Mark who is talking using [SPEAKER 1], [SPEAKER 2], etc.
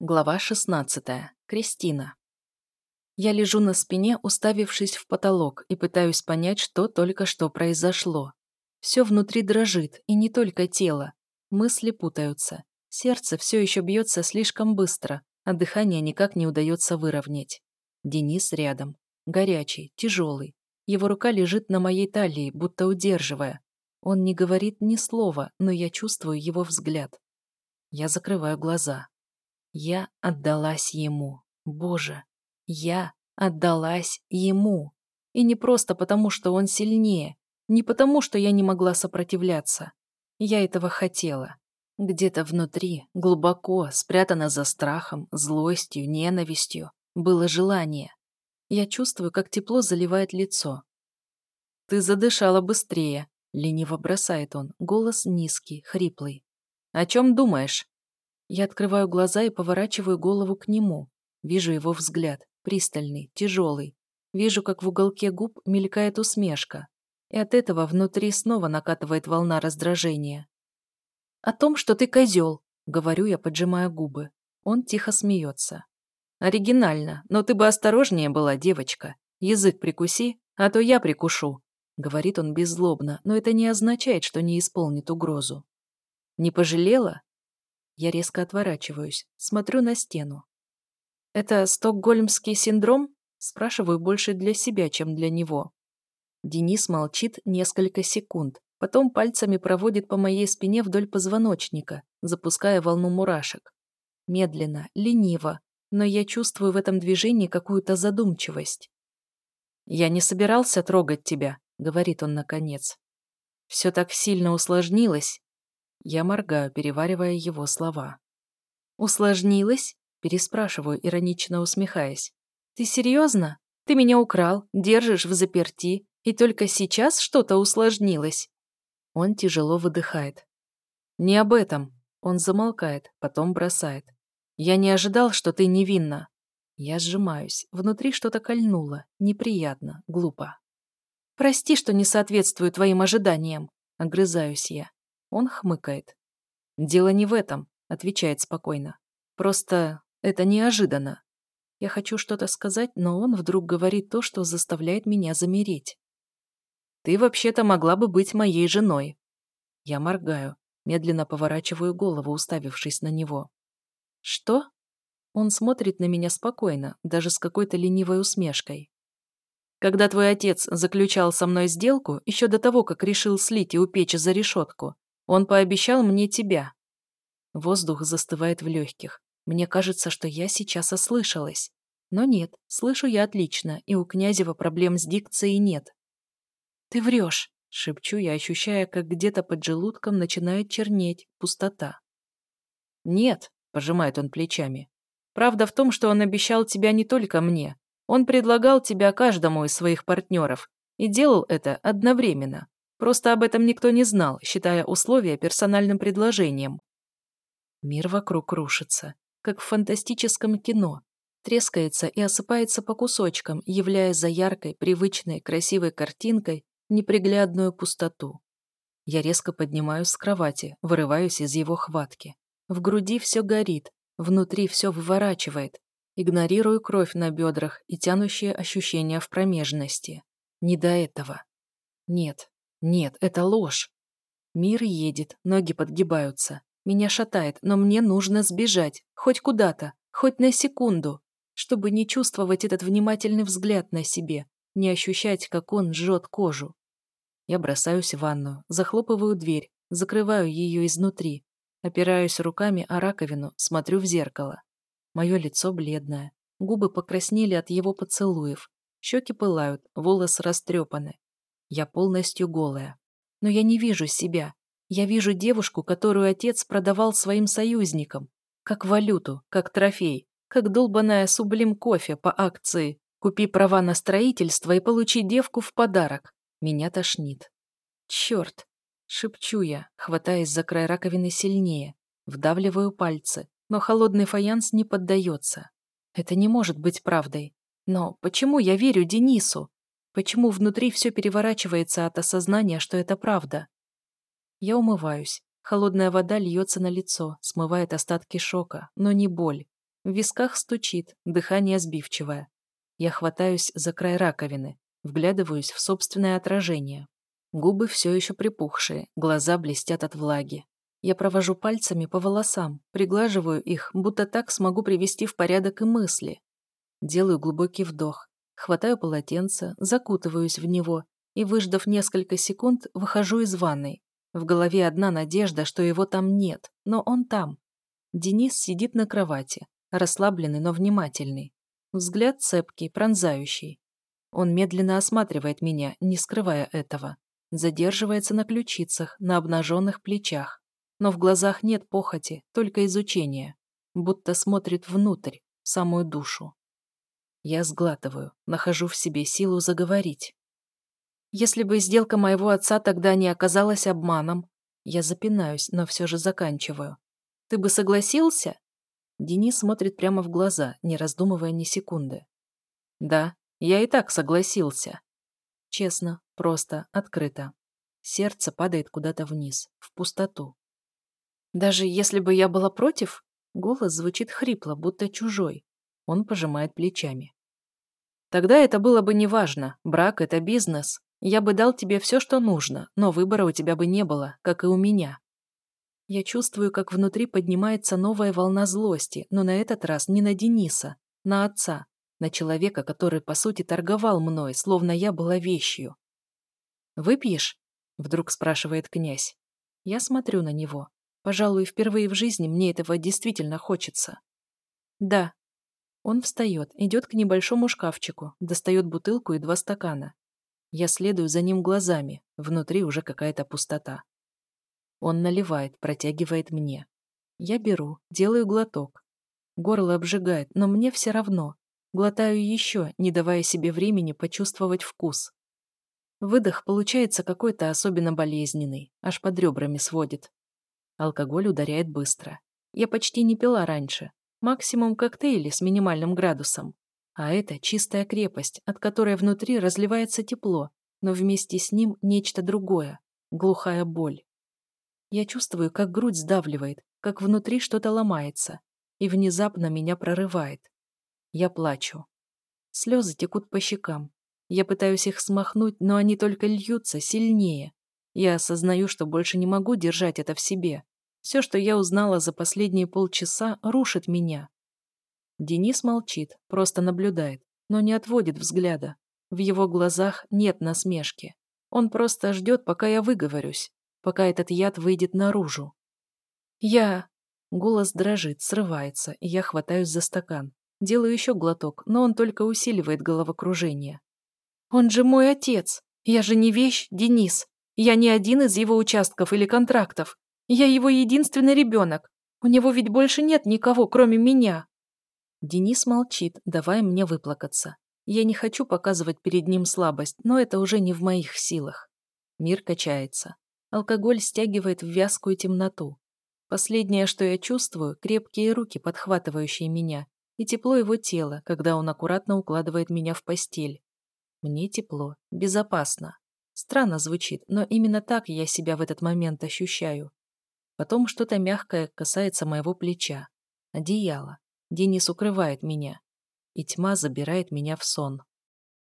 [SPEAKER 1] Глава 16. Кристина. Я лежу на спине, уставившись в потолок, и пытаюсь понять, что только что произошло. Все внутри дрожит, и не только тело. Мысли путаются. Сердце все еще бьется слишком быстро, а дыхание никак не удается выровнять. Денис рядом. Горячий, тяжелый. Его рука лежит на моей талии, будто удерживая. Он не говорит ни слова, но я чувствую его взгляд. Я закрываю глаза. Я отдалась ему. Боже, я отдалась ему. И не просто потому, что он сильнее, не потому, что я не могла сопротивляться. Я этого хотела. Где-то внутри, глубоко, спрятано за страхом, злостью, ненавистью, было желание. Я чувствую, как тепло заливает лицо. «Ты задышала быстрее», — лениво бросает он, голос низкий, хриплый. «О чем думаешь?» Я открываю глаза и поворачиваю голову к нему. Вижу его взгляд, пристальный, тяжелый. Вижу, как в уголке губ мелькает усмешка. И от этого внутри снова накатывает волна раздражения. «О том, что ты козел», — говорю я, поджимая губы. Он тихо смеется. «Оригинально, но ты бы осторожнее была, девочка. Язык прикуси, а то я прикушу», — говорит он беззлобно, но это не означает, что не исполнит угрозу. «Не пожалела?» Я резко отворачиваюсь, смотрю на стену. «Это стокгольмский синдром?» Спрашиваю больше для себя, чем для него. Денис молчит несколько секунд, потом пальцами проводит по моей спине вдоль позвоночника, запуская волну мурашек. Медленно, лениво, но я чувствую в этом движении какую-то задумчивость. «Я не собирался трогать тебя», — говорит он наконец. «Все так сильно усложнилось, я моргаю, переваривая его слова. «Усложнилось?» – переспрашиваю, иронично усмехаясь. «Ты серьезно? Ты меня украл, держишь в заперти, и только сейчас что-то усложнилось?» Он тяжело выдыхает. «Не об этом». Он замолкает, потом бросает. «Я не ожидал, что ты невинна». Я сжимаюсь. Внутри что-то кольнуло. Неприятно, глупо. «Прости, что не соответствую твоим ожиданиям», — огрызаюсь я. Он хмыкает. «Дело не в этом», — отвечает спокойно. «Просто это неожиданно. Я хочу что-то сказать, но он вдруг говорит то, что заставляет меня замереть. Ты вообще-то могла бы быть моей женой». Я моргаю, медленно поворачиваю голову, уставившись на него. «Что?» Он смотрит на меня спокойно, даже с какой-то ленивой усмешкой. «Когда твой отец заключал со мной сделку, еще до того, как решил слить и упечь за решетку, он пообещал мне тебя». Воздух застывает в легких. Мне кажется, что я сейчас ослышалась. Но нет, слышу я отлично, и у Князева проблем с дикцией нет. «Ты врешь», — шепчу я, ощущая, как где-то под желудком начинает чернеть пустота. «Нет», — пожимает он плечами. «Правда в том, что он обещал тебя не только мне. Он предлагал тебя каждому из своих партнеров и делал это одновременно. Просто об этом никто не знал, считая условия персональным предложением. Мир вокруг рушится, как в фантастическом кино, трескается и осыпается по кусочкам, являя за яркой, привычной, красивой картинкой неприглядную пустоту. Я резко поднимаюсь с кровати, вырываюсь из его хватки. В груди все горит, внутри все выворачивает. Игнорирую кровь на бедрах и тянущие ощущения в промежности. Не до этого. Нет, нет, это ложь. Мир едет, ноги подгибаются. Меня шатает, но мне нужно сбежать. Хоть куда-то, хоть на секунду. Чтобы не чувствовать этот внимательный взгляд на себе, не ощущать, как он жжет кожу. Я бросаюсь в ванную, захлопываю дверь, закрываю ее изнутри. Опираюсь руками о раковину, смотрю в зеркало. Мое лицо бледное. Губы покраснели от его поцелуев. Щеки пылают, волосы растрепаны. Я полностью голая. Но я не вижу себя. Я вижу девушку, которую отец продавал своим союзникам. Как валюту, как трофей, как долбаная сублим кофе по акции. Купи права на строительство и получи девку в подарок. Меня тошнит. Черт! Шепчу я, хватаясь за край раковины сильнее. Вдавливаю пальцы, но холодный фаянс не поддается. Это не может быть правдой. Но почему я верю Денису? Почему внутри все переворачивается от осознания, что это правда? Я умываюсь. Холодная вода льется на лицо, смывает остатки шока, но не боль. В висках стучит, дыхание сбивчивое. Я хватаюсь за край раковины, вглядываюсь в собственное отражение. Губы все еще припухшие, глаза блестят от влаги. Я провожу пальцами по волосам, приглаживаю их, будто так смогу привести в порядок и мысли. Делаю глубокий вдох, хватаю полотенце, закутываюсь в него и, выждав несколько секунд, выхожу из ванной. В голове одна надежда, что его там нет, но он там. Денис сидит на кровати, расслабленный, но внимательный. Взгляд цепкий, пронзающий. Он медленно осматривает меня, не скрывая этого. Задерживается на ключицах, на обнаженных плечах. Но в глазах нет похоти, только изучение. Будто смотрит внутрь, в самую душу. Я сглатываю, нахожу в себе силу заговорить. Если бы сделка моего отца тогда не оказалась обманом, я запинаюсь, но все же заканчиваю. Ты бы согласился? Денис смотрит прямо в глаза, не раздумывая ни секунды. Да, я и так согласился. Честно, просто, открыто. Сердце падает куда-то вниз, в пустоту. Даже если бы я была против, голос звучит хрипло, будто чужой. Он пожимает плечами. Тогда это было бы неважно. Брак — это бизнес. Я бы дал тебе все, что нужно, но выбора у тебя бы не было, как и у меня. Я чувствую, как внутри поднимается новая волна злости, но на этот раз не на Дениса, на отца, на человека, который, по сути, торговал мной, словно я была вещью. «Выпьешь?» — вдруг спрашивает князь. Я смотрю на него. Пожалуй, впервые в жизни мне этого действительно хочется. «Да», он встает, идет к небольшому шкафчику, достает бутылку и два стакана. Я следую за ним глазами, внутри уже какая-то пустота. Он наливает, протягивает мне. Я беру, делаю глоток. Горло обжигает, но мне все равно. Глотаю еще, не давая себе времени почувствовать вкус. Выдох получается какой-то особенно болезненный, аж под ребрами сводит. Алкоголь ударяет быстро. Я почти не пила раньше, Максимум коктейли с минимальным градусом. А это чистая крепость, от которой внутри разливается тепло, но вместе с ним нечто другое — глухая боль. Я чувствую, как грудь сдавливает, как внутри что-то ломается, и внезапно меня прорывает. Я плачу. Слезы текут по щекам. Я пытаюсь их смахнуть, но они только льются сильнее. Я осознаю, что больше не могу держать это в себе. Все, что я узнала за последние полчаса, рушит меня. Денис молчит, просто наблюдает, но не отводит взгляда. В его глазах нет насмешки. Он просто ждет, пока я выговорюсь, пока этот яд выйдет наружу. Я... Голос дрожит, срывается, и я хватаюсь за стакан. Делаю еще глоток, но он только усиливает головокружение. «Он же мой отец! Я же не вещь, Денис! Я не один из его участков или контрактов! Я его единственный ребенок. У него ведь больше нет никого, кроме меня. Денис молчит, давая мне выплакаться. Я не хочу показывать перед ним слабость, но это уже не в моих силах. Мир качается. Алкоголь стягивает в вязкую темноту. Последнее, что я чувствую, крепкие руки, подхватывающие меня, и тепло его тела, когда он аккуратно укладывает меня в постель. Мне тепло, безопасно. Странно звучит, но именно так я себя в этот момент ощущаю. Потом что-то мягкое касается моего плеча. Одеяло. Денис укрывает меня. И тьма забирает меня в сон.